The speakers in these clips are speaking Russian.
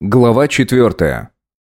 Глава четвертая.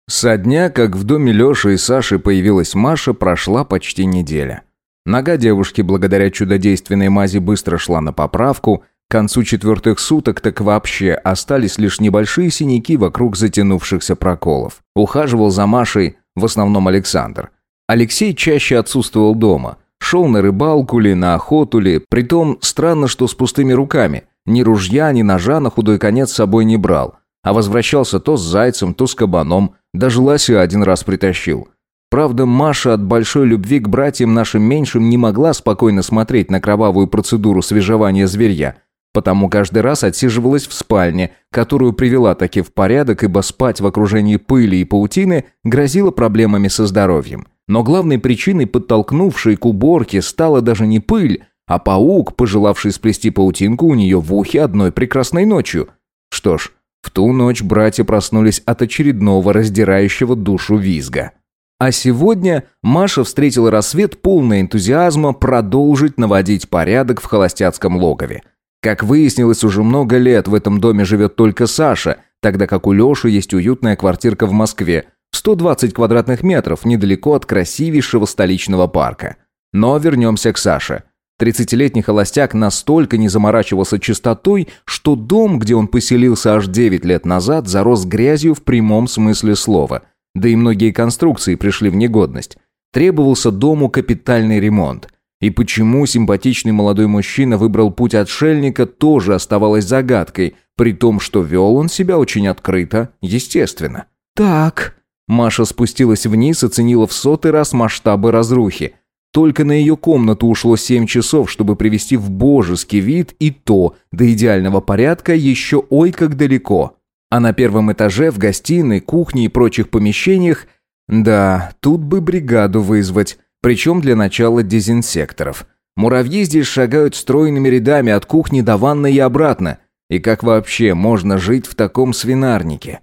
Со дня, как в доме Леши и Саши появилась Маша, прошла почти неделя. Нога девушки благодаря чудодейственной мази быстро шла на поправку, к концу четвертых суток так вообще остались лишь небольшие синяки вокруг затянувшихся проколов. Ухаживал за Машей в основном Александр. Алексей чаще отсутствовал дома. Шел на рыбалку ли, на охоту ли, притом странно, что с пустыми руками. Ни ружья, ни ножа на худой конец с собой не брал а возвращался то с зайцем, то с кабаном, даже лося один раз притащил. Правда, Маша от большой любви к братьям нашим меньшим не могла спокойно смотреть на кровавую процедуру свежевания зверья, потому каждый раз отсиживалась в спальне, которую привела таки в порядок, ибо спать в окружении пыли и паутины грозило проблемами со здоровьем. Но главной причиной, подтолкнувшей к уборке, стала даже не пыль, а паук, пожелавший сплести паутинку у нее в ухе одной прекрасной ночью. Что ж, в ту ночь братья проснулись от очередного раздирающего душу визга. А сегодня Маша встретила рассвет полный энтузиазма продолжить наводить порядок в холостяцком логове. Как выяснилось, уже много лет в этом доме живет только Саша, тогда как у Леши есть уютная квартирка в Москве, 120 квадратных метров, недалеко от красивейшего столичного парка. Но вернемся к Саше. Тридцатилетний холостяк настолько не заморачивался чистотой, что дом, где он поселился аж 9 лет назад, зарос грязью в прямом смысле слова. Да и многие конструкции пришли в негодность. Требовался дому капитальный ремонт. И почему симпатичный молодой мужчина выбрал путь отшельника, тоже оставалось загадкой, при том, что вел он себя очень открыто, естественно. «Так...» Маша спустилась вниз и оценила в сотый раз масштабы разрухи – только на ее комнату ушло семь часов, чтобы привести в божеский вид, и то до идеального порядка еще ой как далеко. А на первом этаже, в гостиной, кухне и прочих помещениях, да, тут бы бригаду вызвать, причем для начала дезинсекторов. Муравьи здесь шагают стройными рядами от кухни до ванной и обратно. И как вообще можно жить в таком свинарнике?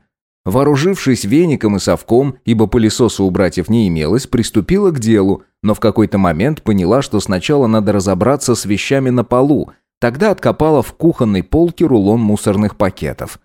Вооружившись веником и совком, ибо пылесоса у братьев не имелось, приступила к делу, но в какой-то момент поняла, что сначала надо разобраться с вещами на полу, тогда откопала в кухонной полке рулон мусорных пакетов.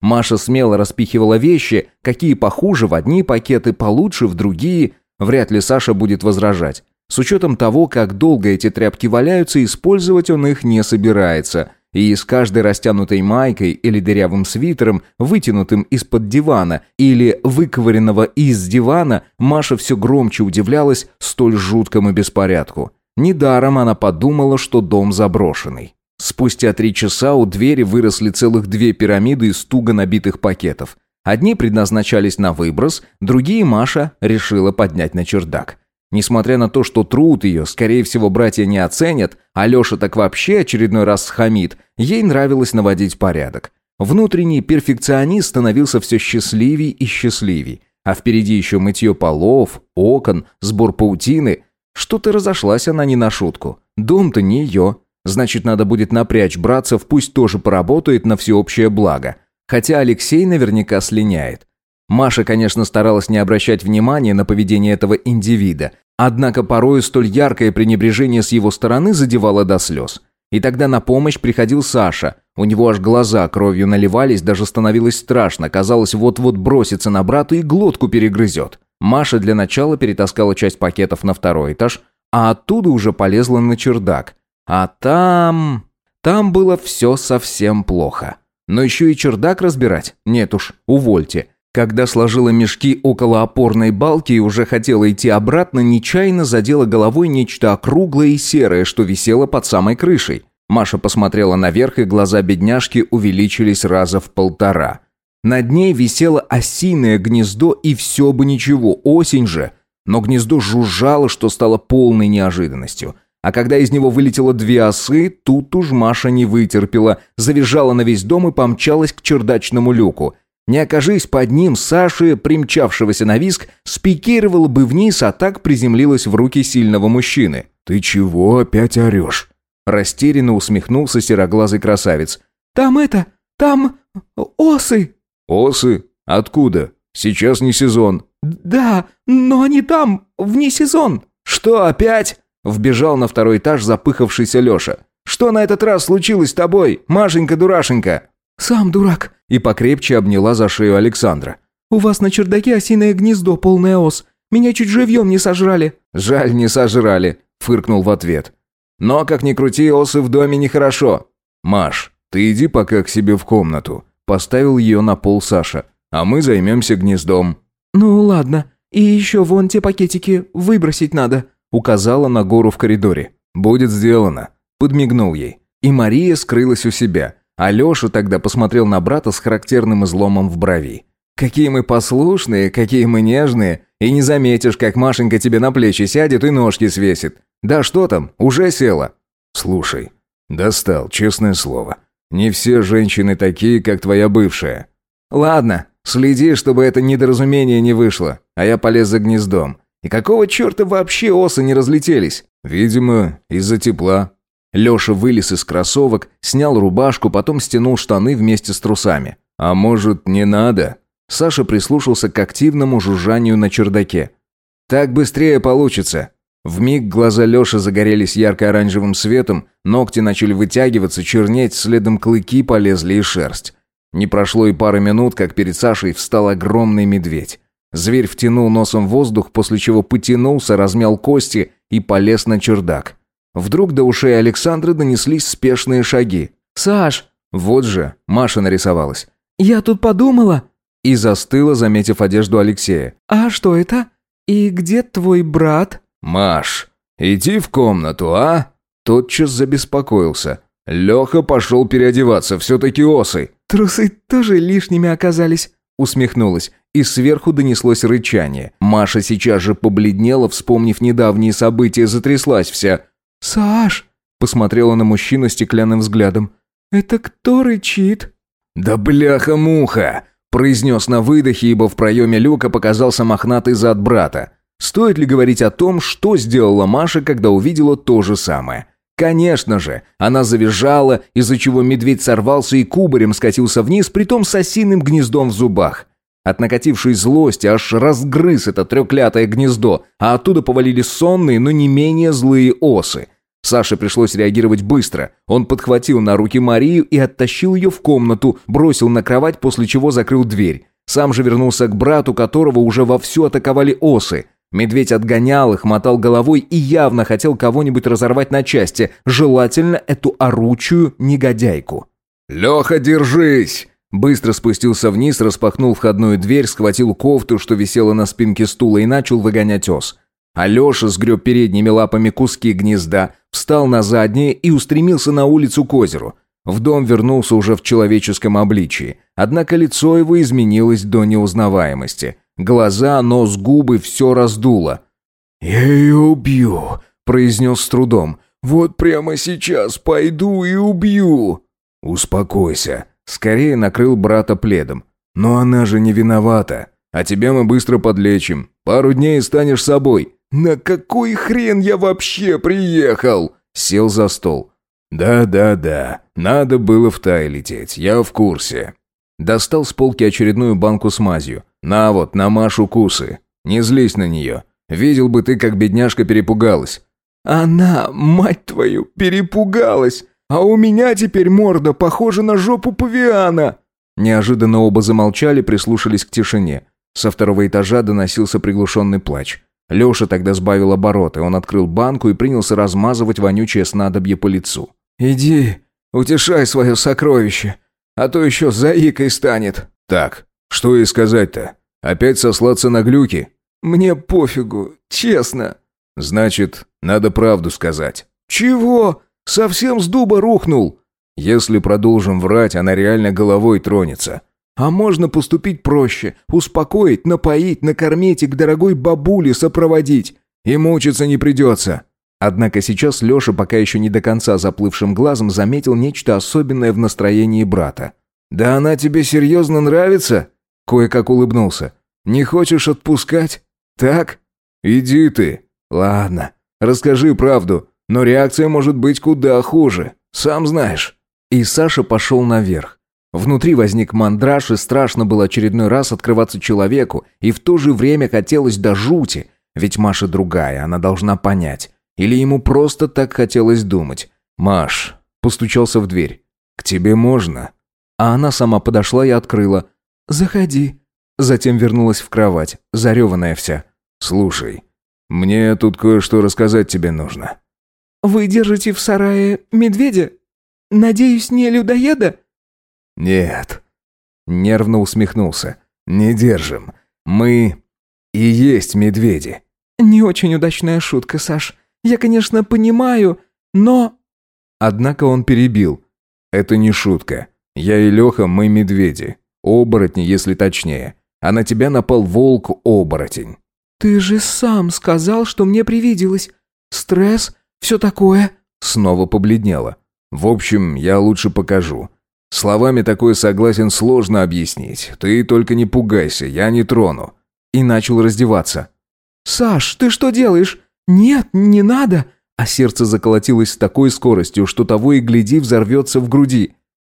Маша смело распихивала вещи, какие похуже в одни пакеты, получше в другие. Вряд ли Саша будет возражать. С учетом того, как долго эти тряпки валяются, использовать он их не собирается – и с каждой растянутой майкой или дырявым свитером, вытянутым из-под дивана или выковыренного из дивана, Маша все громче удивлялась столь жуткому беспорядку. Недаром она подумала, что дом заброшенный. Спустя три часа у двери выросли целых две пирамиды из туго набитых пакетов. Одни предназначались на выброс, другие Маша решила поднять на чердак. Несмотря на то, что труд ее, скорее всего, братья не оценят, а Леша так вообще очередной раз схамит, ей нравилось наводить порядок. Внутренний перфекционист становился все счастливей и счастливей. А впереди еще мытье полов, окон, сбор паутины. Что-то разошлась она не на шутку. Дом-то не ее. Значит, надо будет напрячь братцев, пусть тоже поработает на всеобщее благо. Хотя Алексей наверняка слиняет. Маша, конечно, старалась не обращать внимания на поведение этого индивида, однако порою столь яркое пренебрежение с его стороны задевало до слез. И тогда на помощь приходил Саша. У него аж глаза кровью наливались, даже становилось страшно. Казалось, вот-вот бросится на брата и глотку перегрызет. Маша для начала перетаскала часть пакетов на второй этаж, а оттуда уже полезла на чердак. А там... Там было все совсем плохо. Но еще и чердак разбирать? Нет уж, увольте. Когда сложила мешки около опорной балки и уже хотела идти обратно, нечаянно задела головой нечто округлое и серое, что висело под самой крышей. Маша посмотрела наверх, и глаза бедняжки увеличились раза в полтора. Над ней висело осиное гнездо, и все бы ничего, осень же. Но гнездо жужжало, что стало полной неожиданностью. А когда из него вылетело две осы, тут уж Маша не вытерпела, завизжала на весь дом и помчалась к чердачному люку. Не окажись под ним Саши, примчавшегося на виск, спикировала бы вниз, а так приземлилась в руки сильного мужчины. «Ты чего опять орешь?» Растерянно усмехнулся сероглазый красавец. «Там это... там... осы!» «Осы? Откуда? Сейчас не сезон». «Да, но они там, вне сезон». «Что опять?» Вбежал на второй этаж запыхавшийся Леша. «Что на этот раз случилось с тобой, Машенька-дурашенька?» «Сам дурак». И покрепче обняла за шею Александра. «У вас на чердаке осиное гнездо, полное ос. Меня чуть живьем не сожрали». «Жаль, не сожрали», — фыркнул в ответ. «Но, как ни крути, осы в доме нехорошо». «Маш, ты иди пока к себе в комнату», — поставил ее на пол Саша. «А мы займемся гнездом». «Ну ладно. И еще вон те пакетики выбросить надо», — указала на гору в коридоре. «Будет сделано», — подмигнул ей. И Мария скрылась у себя. А Леша тогда посмотрел на брата с характерным изломом в брови. «Какие мы послушные, какие мы нежные, и не заметишь, как Машенька тебе на плечи сядет и ножки свесит. Да что там, уже села». «Слушай, достал, честное слово. Не все женщины такие, как твоя бывшая». «Ладно, следи, чтобы это недоразумение не вышло, а я полез за гнездом. И какого черта вообще осы не разлетелись?» «Видимо, из-за тепла», Леша вылез из кроссовок, снял рубашку, потом стянул штаны вместе с трусами. «А может, не надо?» Саша прислушался к активному жужжанию на чердаке. «Так быстрее получится!» Вмиг глаза Леши загорелись ярко-оранжевым светом, ногти начали вытягиваться, чернеть, следом клыки полезли и шерсть. Не прошло и пары минут, как перед Сашей встал огромный медведь. Зверь втянул носом воздух, после чего потянулся, размял кости и полез на чердак. Вдруг до ушей Александры донеслись спешные шаги. «Саш!» Вот же, Маша нарисовалась. «Я тут подумала!» И застыла, заметив одежду Алексея. «А что это? И где твой брат?» «Маш, иди в комнату, а?» Тотчас забеспокоился. Леха пошел переодеваться, все-таки осы. «Трусы тоже лишними оказались», усмехнулась, и сверху донеслось рычание. Маша сейчас же побледнела, вспомнив недавние события, затряслась вся. «Саш!» – посмотрела на мужчину стеклянным взглядом. «Это кто рычит?» «Да бляха-муха!» – произнес на выдохе, ибо в проеме люка показался мохнатый зад брата. Стоит ли говорить о том, что сделала Маша, когда увидела то же самое? Конечно же, она завизжала, из-за чего медведь сорвался и кубарем скатился вниз, притом с осиным гнездом в зубах. От накатившей злости аж разгрыз это трёклятое гнездо, а оттуда повалили сонные, но не менее злые осы. Саше пришлось реагировать быстро. Он подхватил на руки Марию и оттащил ее в комнату, бросил на кровать, после чего закрыл дверь. Сам же вернулся к брату, которого уже вовсю атаковали осы. Медведь отгонял их, мотал головой и явно хотел кого-нибудь разорвать на части, желательно эту оручую негодяйку. «Леха, держись!» Быстро спустился вниз, распахнул входную дверь, схватил кофту, что висела на спинке стула, и начал выгонять ос. Алеша сгреб передними лапами куски гнезда, встал на задние и устремился на улицу к озеру. В дом вернулся уже в человеческом обличии, однако лицо его изменилось до неузнаваемости. Глаза, нос, губы все раздуло. «Я ее убью», — произнес с трудом. «Вот прямо сейчас пойду и убью». «Успокойся», Скорее накрыл брата пледом. «Но она же не виновата. А тебя мы быстро подлечим. Пару дней и станешь собой». «На какой хрен я вообще приехал?» Сел за стол. «Да-да-да, надо было в Тай лететь, я в курсе». Достал с полки очередную банку с мазью. «На вот, на Машу кусы. Не злись на нее. Видел бы ты, как бедняжка перепугалась». «Она, мать твою, перепугалась! А у меня теперь морда похожа на жопу павиана!» Неожиданно оба замолчали, прислушались к тишине. Со второго этажа доносился приглушенный плач. Леша тогда сбавил обороты, он открыл банку и принялся размазывать вонючее снадобье по лицу. «Иди, утешай свое сокровище, а то еще заикой станет». «Так, что и сказать-то? Опять сослаться на глюки?» «Мне пофигу, честно». «Значит, надо правду сказать». «Чего?» Совсем с дуба рухнул. Если продолжим врать, она реально головой тронется. А можно поступить проще. Успокоить, напоить, накормить и к дорогой бабуле сопроводить. И мучиться не придется. Однако сейчас Леша, пока еще не до конца заплывшим глазом, заметил нечто особенное в настроении брата. «Да она тебе серьезно нравится?» Кое-как улыбнулся. «Не хочешь отпускать? Так?» «Иди ты». «Ладно, расскажи правду. Но реакция может быть куда хуже, сам знаешь». И Саша пошел наверх. Внутри возник мандраж, и страшно было очередной раз открываться человеку, и в то же время хотелось до жути, ведь Маша другая, она должна понять. Или ему просто так хотелось думать. «Маш», — постучался в дверь, — «к тебе можно?» а она сама подошла и открыла. «Заходи». Затем вернулась в кровать, зареванная вся. «Слушай, мне тут кое-что рассказать тебе нужно». «Вы держите в сарае медведя? Надеюсь, не людоеда?» «Нет». Нервно усмехнулся. «Не держим. Мы и есть медведи». «Не очень удачная шутка, Саш. Я, конечно, понимаю, но...» Однако он перебил. «Это не шутка. Я и Леха, мы медведи. Оборотни, если точнее. А на тебя напал волк-оборотень». «Ты же сам сказал, что мне привиделось. Стресс, все такое». Снова побледнела. «В общем, я лучше покажу. Словами такое согласен сложно объяснить. Ты только не пугайся, я не трону». И начал раздеваться. «Саш, ты что делаешь? Нет, не надо!» А сердце заколотилось с такой скоростью, что того и гляди взорвется в груди.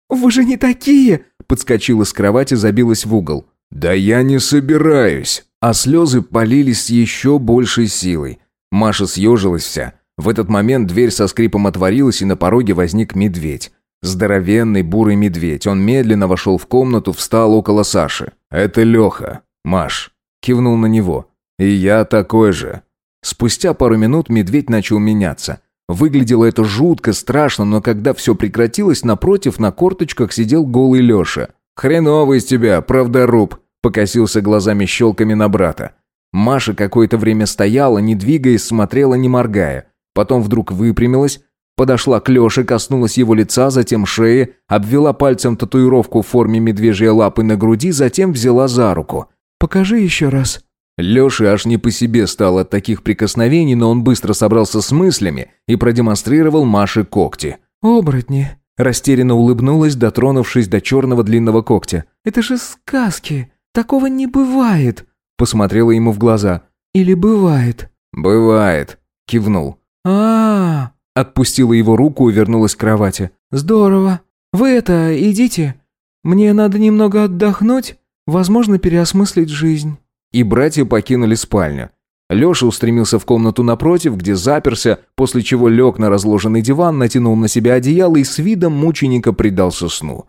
«Вы же не такие!» Подскочила с кровати, забилась в угол. «Да я не собираюсь!» А слезы полились с еще большей силой. Маша съежилась вся. В этот момент дверь со скрипом отворилась, и на пороге возник медведь. Здоровенный бурый медведь. Он медленно вошел в комнату, встал около Саши. «Это Леха, Маш», — кивнул на него. «И я такой же». Спустя пару минут медведь начал меняться. Выглядело это жутко, страшно, но когда все прекратилось, напротив на корточках сидел голый Леша. «Хреновый из тебя, правдоруб», — покосился глазами-щелками на брата. Маша какое-то время стояла, не двигаясь, смотрела, не моргая. Потом вдруг выпрямилась, подошла к Леше, коснулась его лица, затем шеи, обвела пальцем татуировку в форме медвежьей лапы на груди, затем взяла за руку. «Покажи еще раз». Леше аж не по себе стало от таких прикосновений, но он быстро собрался с мыслями и продемонстрировал Маше когти. «Оборотни». Растерянно улыбнулась, дотронувшись до черного длинного когтя. «Это же сказки. Такого не бывает». Посмотрела ему в глаза. «Или бывает?» «Бывает», — кивнул. А, Отпустила его руку и вернулась к кровати. «Здорово. Вы это, идите. Мне надо немного отдохнуть, возможно, переосмыслить жизнь». И братья покинули спальню. Леша устремился в комнату напротив, где заперся, после чего лег на разложенный диван, натянул на себя одеяло и с видом мученика предался сну.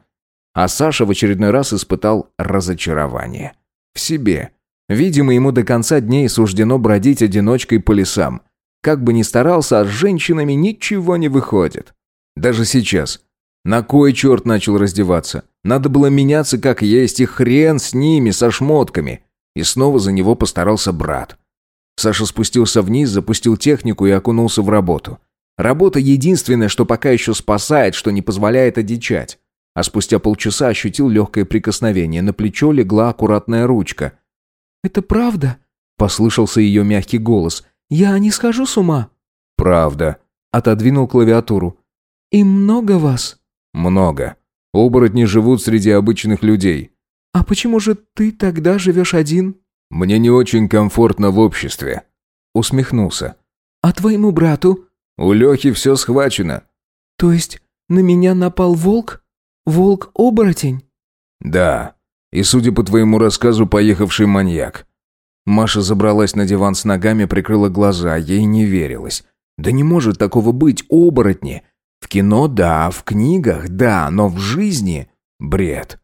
А Саша в очередной раз испытал разочарование. В себе. Видимо, ему до конца дней суждено бродить одиночкой по лесам. Как бы ни старался, а с женщинами ничего не выходит. Даже сейчас. На кой черт начал раздеваться? Надо было меняться как есть, и хрен с ними, со шмотками. И снова за него постарался брат. Саша спустился вниз, запустил технику и окунулся в работу. Работа единственное, что пока еще спасает, что не позволяет одичать. А спустя полчаса ощутил легкое прикосновение. На плечо легла аккуратная ручка. «Это правда?» – послышался ее мягкий голос. «Я не схожу с ума?» «Правда», – отодвинул клавиатуру. «И много вас?» «Много. Оборотни живут среди обычных людей». «А почему же ты тогда живешь один?» «Мне не очень комфортно в обществе». Усмехнулся. «А твоему брату?» «У Лехи все схвачено». «То есть на меня напал волк? Волк-оборотень?» «Да. И, судя по твоему рассказу, поехавший маньяк». Маша забралась на диван с ногами, прикрыла глаза, ей не верилось. «Да не может такого быть, оборотни!» В кино – да, в книгах – да, но в жизни – бред.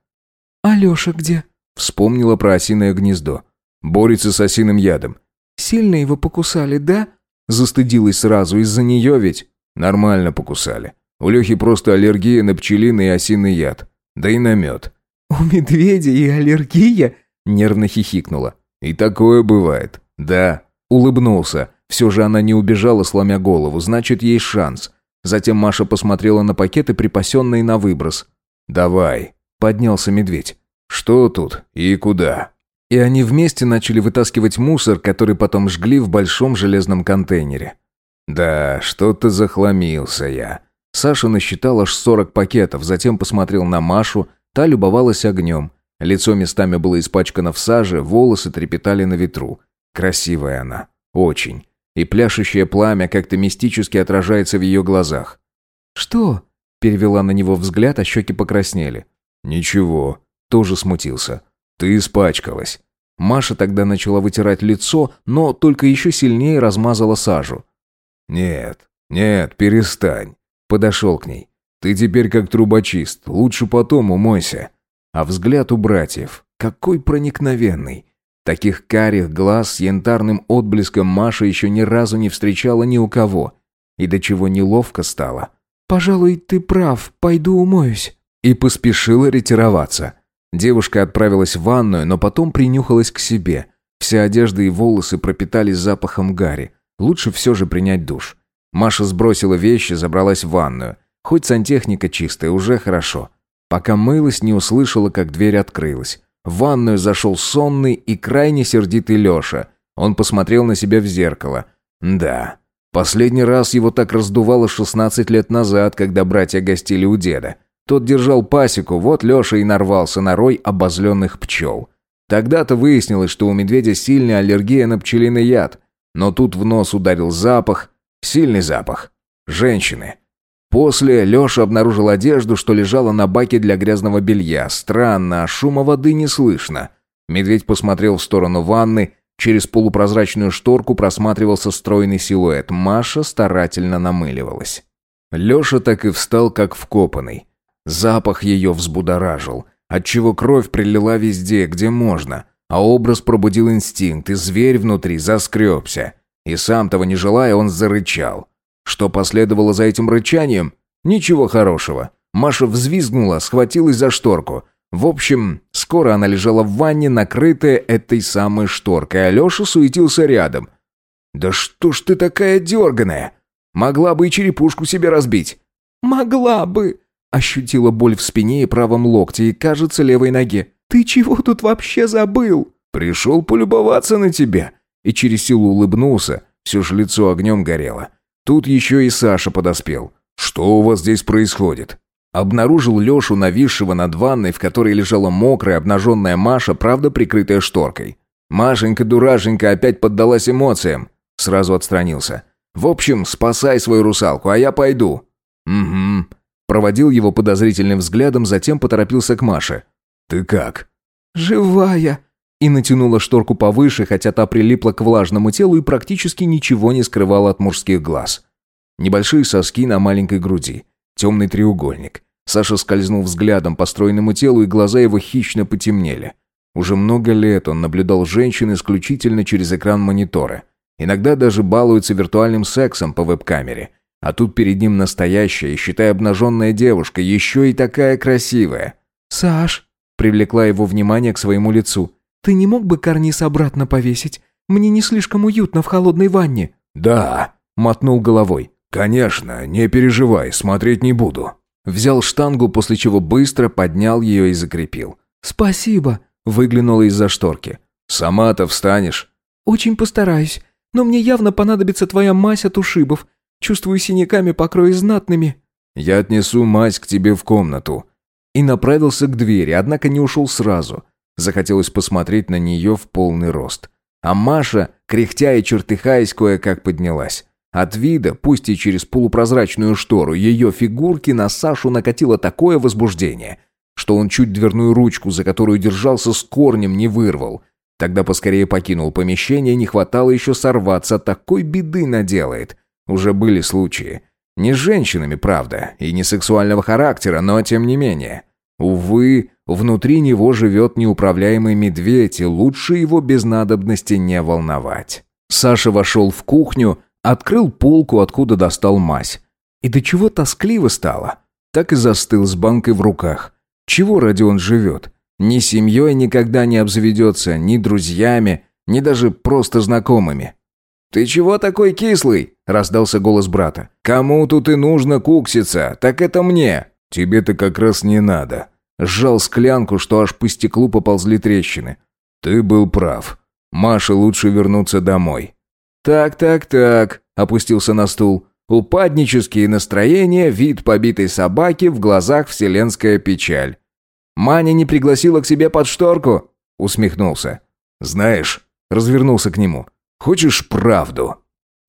«Алеша где?» Вспомнила про осиное гнездо. Борется с осиным ядом. «Сильно его покусали, да?» Застыдилась сразу, из-за нее ведь. Нормально покусали. У Лехи просто аллергия на пчелиный и осиный яд. Да и на мед. «У медведя и аллергия?» Нервно хихикнула. «И такое бывает. Да». Улыбнулся. Все же она не убежала, сломя голову. Значит, есть шанс. Затем Маша посмотрела на пакеты, припасенные на выброс. «Давай», — поднялся медведь. «Что тут и куда?» И они вместе начали вытаскивать мусор, который потом жгли в большом железном контейнере. «Да, что-то захламился я». Саша насчитал аж сорок пакетов, затем посмотрел на Машу, та любовалась огнем. Лицо местами было испачкано в саже, волосы трепетали на ветру. Красивая она. Очень. И пляшущее пламя как-то мистически отражается в ее глазах. «Что?» – перевела на него взгляд, а щеки покраснели. «Ничего». Тоже смутился. «Ты испачкалась». Маша тогда начала вытирать лицо, но только еще сильнее размазала сажу. «Нет, нет, перестань». Подошел к ней. Ты теперь как трубочист, лучше потом умойся. А взгляд у братьев, какой проникновенный. Таких карих глаз с янтарным отблеском Маша еще ни разу не встречала ни у кого. И до чего неловко стало. «Пожалуй, ты прав, пойду умоюсь». И поспешила ретироваться. Девушка отправилась в ванную, но потом принюхалась к себе. Вся одежда и волосы пропитались запахом гари. Лучше все же принять душ. Маша сбросила вещи, забралась в ванную. Хоть сантехника чистая, уже хорошо. Пока мылась, не услышала, как дверь открылась. В ванную зашел сонный и крайне сердитый Леша. Он посмотрел на себя в зеркало. Да, последний раз его так раздувало 16 лет назад, когда братья гостили у деда. Тот держал пасеку, вот Леша и нарвался на рой обозленных пчел. Тогда-то выяснилось, что у медведя сильная аллергия на пчелиный яд. Но тут в нос ударил запах, сильный запах. Женщины. После Леша обнаружил одежду, что лежала на баке для грязного белья. Странно, а шума воды не слышно. Медведь посмотрел в сторону ванны. Через полупрозрачную шторку просматривался стройный силуэт. Маша старательно намыливалась. Леша так и встал, как вкопанный. Запах ее взбудоражил, отчего кровь прилила везде, где можно, а образ пробудил инстинкт, и зверь внутри заскребся. И сам того не желая, он зарычал. Что последовало за этим рычанием? Ничего хорошего. Маша взвизгнула, схватилась за шторку. В общем, скоро она лежала в ванне, накрытая этой самой шторкой, а Леша суетился рядом. «Да что ж ты такая дерганая? Могла бы и черепушку себе разбить». «Могла бы», Ощутила боль в спине и правом локте и, кажется, левой ноге. «Ты чего тут вообще забыл?» «Пришел полюбоваться на тебя». И через силу улыбнулся, все же лицо огнем горело. Тут еще и Саша подоспел. «Что у вас здесь происходит?» Обнаружил Лешу, нависшего над ванной, в которой лежала мокрая, обнаженная Маша, правда прикрытая шторкой. Машенька-дурашенька опять поддалась эмоциям. Сразу отстранился. «В общем, спасай свою русалку, а я пойду». «Угу», Проводил его подозрительным взглядом, затем поторопился к Маше. «Ты как?» «Живая!» И натянула шторку повыше, хотя та прилипла к влажному телу и практически ничего не скрывала от мужских глаз. Небольшие соски на маленькой груди. Темный треугольник. Саша скользнул взглядом по стройному телу, и глаза его хищно потемнели. Уже много лет он наблюдал женщин исключительно через экран монитора. Иногда даже балуется виртуальным сексом по веб-камере – а тут перед ним настоящая, считай, обнаженная девушка, еще и такая красивая. «Саш», — привлекла его внимание к своему лицу, «ты не мог бы карниз обратно повесить? Мне не слишком уютно в холодной ванне». «Да», — мотнул головой. «Конечно, не переживай, смотреть не буду». Взял штангу, после чего быстро поднял ее и закрепил. «Спасибо», — выглянула из-за шторки. «Сама-то встанешь?» «Очень постараюсь. Но мне явно понадобится твоя мазь от ушибов. Чувствую синяками покрои знатными». «Я отнесу мазь к тебе в комнату». И направился к двери, однако не ушел сразу. Захотелось посмотреть на нее в полный рост. А Маша, кряхтя и чертыхаясь, кое-как поднялась. От вида, пусть и через полупрозрачную штору, ее фигурки на Сашу накатило такое возбуждение, что он чуть дверную ручку, за которую держался, с корнем не вырвал. Тогда поскорее покинул помещение, не хватало еще сорваться, такой беды наделает. Уже были случаи. Не с женщинами, правда, и не сексуального характера, но тем не менее. Увы, внутри него живет неуправляемый медведь, и лучше его без надобности не волновать. Саша вошел в кухню, открыл полку, откуда достал мазь. И до чего тоскливо стало. Так и застыл с банкой в руках. Чего ради он живет? Ни семьей никогда не обзаведется, ни друзьями, ни даже просто знакомыми. «Ты чего такой кислый?» – раздался голос брата. «Кому тут и нужно кукситься? Так это мне!» «Тебе-то как раз не надо». Сжал склянку, что аж по стеклу поползли трещины. «Ты был прав. Маше лучше вернуться домой». «Так, так, так», – опустился на стул. Упаднические настроения, вид побитой собаки, в глазах вселенская печаль. «Маня не пригласила к себе под шторку?» – усмехнулся. «Знаешь», – развернулся к нему, Хочешь правду?»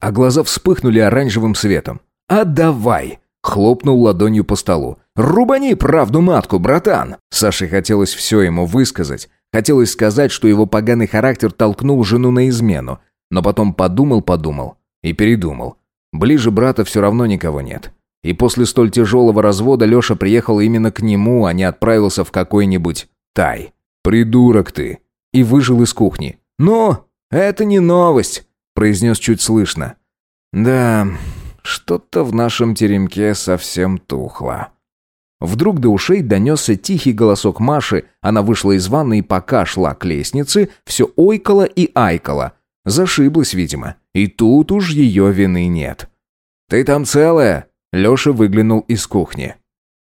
А глаза вспыхнули оранжевым светом. «А давай!» Хлопнул ладонью по столу. «Рубани правду матку, братан!» Саше хотелось все ему высказать. Хотелось сказать, что его поганый характер толкнул жену на измену. Но потом подумал-подумал и передумал. Ближе брата все равно никого нет. И после столь тяжелого развода Леша приехал именно к нему, а не отправился в какой-нибудь тай. «Придурок ты!» И выжил из кухни. «Ну, это не новость», – произнес чуть слышно. «Да, что-то в нашем теремке совсем тухло». Вдруг до ушей донесся тихий голосок Маши. Она вышла из ванной и пока шла к лестнице, все ойкала и айкала. Зашиблась, видимо. И тут уж ее вины нет. «Ты там целая?» Леша выглянул из кухни.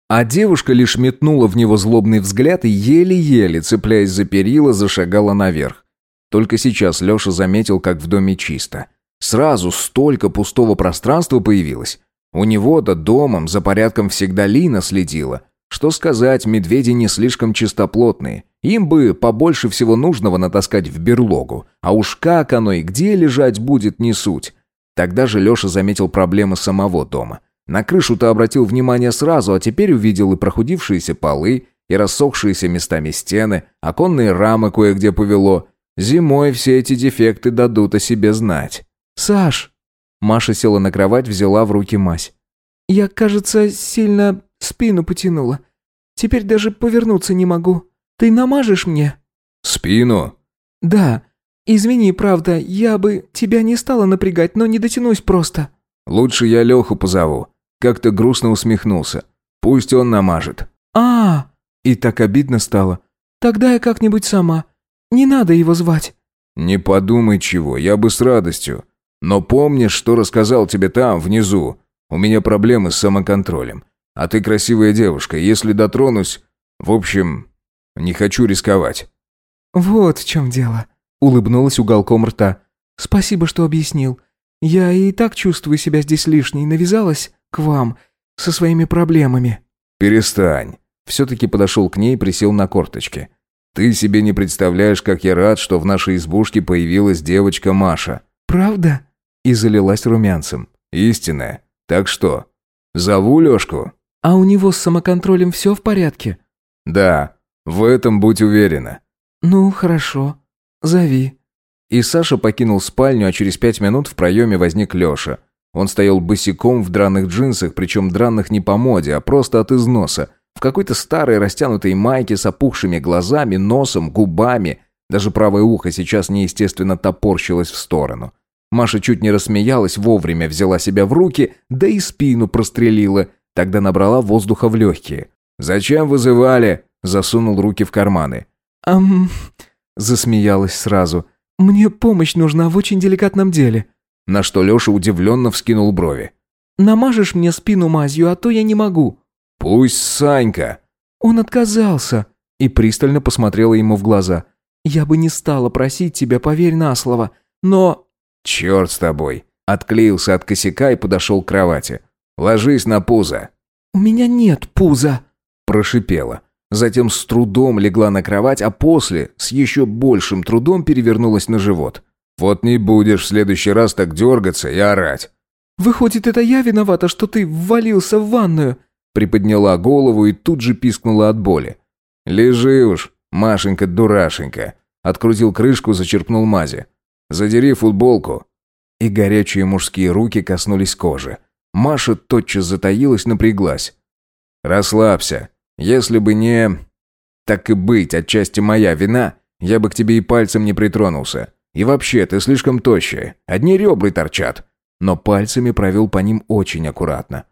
А девушка лишь метнула в него злобный взгляд и еле-еле, цепляясь за перила, зашагала наверх. Только сейчас Леша заметил, как в доме чисто. Сразу столько пустого пространства появилось. У него-то домом за порядком всегда Лина следила. Что сказать, медведи не слишком чистоплотные. Им бы побольше всего нужного натаскать в берлогу. А уж как оно и где лежать будет, не суть. Тогда же Леша заметил проблемы самого дома. На крышу-то обратил внимание сразу, а теперь увидел и прохудившиеся полы, и рассохшиеся местами стены, оконные рамы кое-где повело. Зимой все эти дефекты дадут о себе знать. «Саш!» Маша села на кровать, взяла в руки мазь. «Я, кажется, сильно спину потянула. Теперь даже повернуться не могу. Ты намажешь мне?» «Спину?» «Да. Извини, правда, я бы тебя не стала напрягать, но не дотянусь просто». «Лучше я Леху позову. Как-то грустно усмехнулся. Пусть он намажет. А, И так обидно стало. Тогда я как-нибудь сама. Не надо его звать. Не подумай чего, я бы с радостью. Но помнишь, что рассказал тебе там, внизу? У меня проблемы с самоконтролем. А ты красивая девушка, если дотронусь... В общем, не хочу рисковать. Вот в чем дело. Улыбнулась уголком рта. Спасибо, что объяснил. Я и так чувствую себя здесь лишней, навязалась к вам со своими проблемами». «Перестань». Все-таки подошел к ней и присел на корточки. «Ты себе не представляешь, как я рад, что в нашей избушке появилась девочка Маша». «Правда?» И залилась румянцем. «Истинная. Так что, зову Лешку?» «А у него с самоконтролем все в порядке?» «Да, в этом будь уверена». «Ну, хорошо. Зови». И Саша покинул спальню, а через пять минут в проеме возник Леша. Он стоял босиком в драных джинсах, причем драных не по моде, а просто от износа. В какой-то старой растянутой майке с опухшими глазами, носом, губами. Даже правое ухо сейчас неестественно топорщилось в сторону. Маша чуть не рассмеялась, вовремя взяла себя в руки, да и спину прострелила. Тогда набрала воздуха в легкие. «Зачем вызывали?» Засунул руки в карманы. «Ам...» Засмеялась сразу. «Мне помощь нужна в очень деликатном деле». На что Леша удивленно вскинул брови. «Намажешь мне спину мазью, а то я не могу». «Пусть Санька». Он отказался и пристально посмотрела ему в глаза. «Я бы не стала просить тебя, поверь на слово, но...» «Черт с тобой». Отклеился от косяка и подошел к кровати. «Ложись на пузо». «У меня нет пуза», – прошипела. Затем с трудом легла на кровать, а после с еще большим трудом перевернулась на живот. Вот не будешь в следующий раз так дергаться и орать». «Выходит, это я виновата, что ты ввалился в ванную?» Приподняла голову и тут же пискнула от боли. «Лежи уж, Машенька-дурашенька!» Открутил крышку, зачерпнул мази. «Задери футболку!» И горячие мужские руки коснулись кожи. Маша тотчас затаилась, напряглась. «Расслабься. Если бы не... Так и быть, отчасти моя вина, я бы к тебе и пальцем не притронулся. И вообще, ты слишком тощая. Одни ребры торчат». Но пальцами провел по ним очень аккуратно.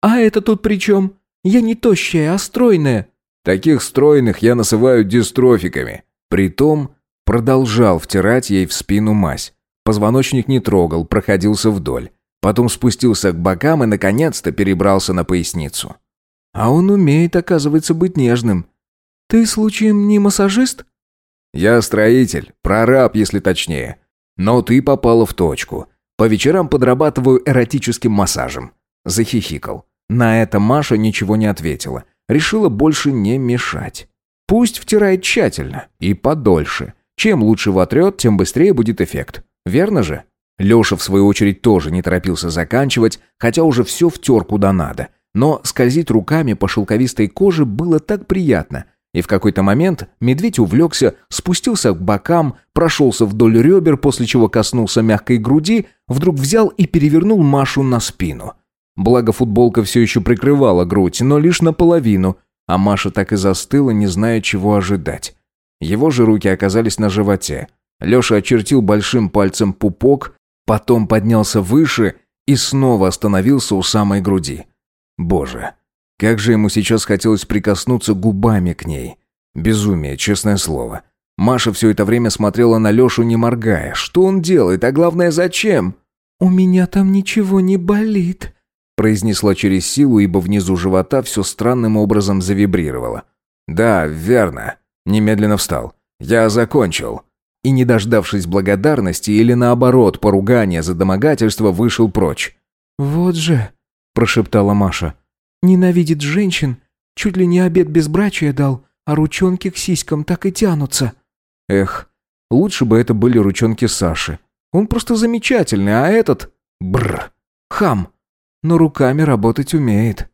«А это тут при чем? Я не тощая, а стройная». «Таких стройных я называю дистрофиками». Притом продолжал втирать ей в спину мазь. Позвоночник не трогал, проходился вдоль. Потом спустился к бокам и, наконец-то, перебрался на поясницу. А он умеет, оказывается, быть нежным. «Ты, случаем, не массажист?» «Я строитель, прораб, если точнее. Но ты попала в точку. По вечерам подрабатываю эротическим массажем». Захихикал. На это Маша ничего не ответила. Решила больше не мешать. Пусть втирает тщательно и подольше. Чем лучше вотрет, тем быстрее будет эффект. Верно же? Леша, в свою очередь, тоже не торопился заканчивать, хотя уже все втер куда надо. Но скользить руками по шелковистой коже было так приятно, и в какой-то момент медведь увлекся, спустился к бокам, прошелся вдоль ребер, после чего коснулся мягкой груди, вдруг взял и перевернул Машу на спину. Благо футболка все еще прикрывала грудь, но лишь наполовину, а Маша так и застыла, не зная, чего ожидать. Его же руки оказались на животе. Леша очертил большим пальцем пупок, потом поднялся выше и снова остановился у самой груди. Боже, как же ему сейчас хотелось прикоснуться губами к ней. Безумие, честное слово. Маша все это время смотрела на Лешу, не моргая. Что он делает, а главное, зачем? «У меня там ничего не болит», произнесла через силу, ибо внизу живота все странным образом завибрировало. «Да, верно». Немедленно встал. «Я закончил». И, не дождавшись благодарности или наоборот поругания за домогательство, вышел прочь. «Вот же», – прошептала Маша, – «ненавидит женщин, чуть ли не обед безбрачия дал, а ручонки к сиськам так и тянутся». Эх, лучше бы это были ручонки Саши. Он просто замечательный, а этот... Бррр. Хам. Но руками работать умеет.